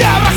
never